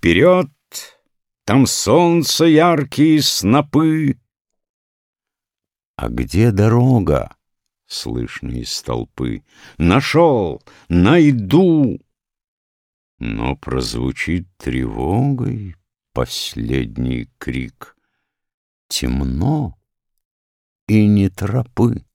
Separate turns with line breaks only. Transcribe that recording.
вперед, там солнце яркие снопы. А где дорога? Слышно из толпы. Нашел, найду. Но прозвучит тревогой последний крик. Темно и не тропы.